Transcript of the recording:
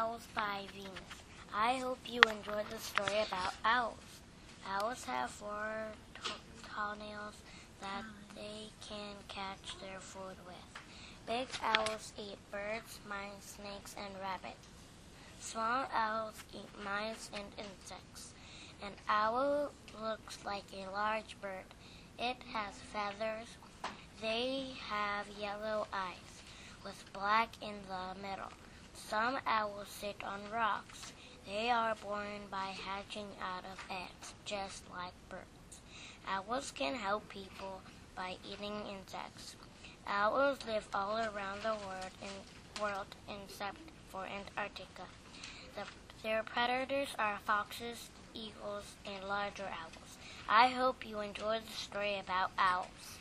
Owls by Venus. I hope you enjoyed the story about owls. Owls have four toenails that mm. they can catch their food with. Big owls eat birds, mice, snakes, and rabbits. Small owls eat mice and insects. An owl looks like a large bird. It has feathers. They have yellow eyes with black in the middle. Some owls sit on rocks. They are born by hatching out of eggs, just like birds. Owls can help people by eating insects. Owls live all around the world, in, world except for Antarctica. The, their predators are foxes, eagles, and larger owls. I hope you enjoy the story about owls.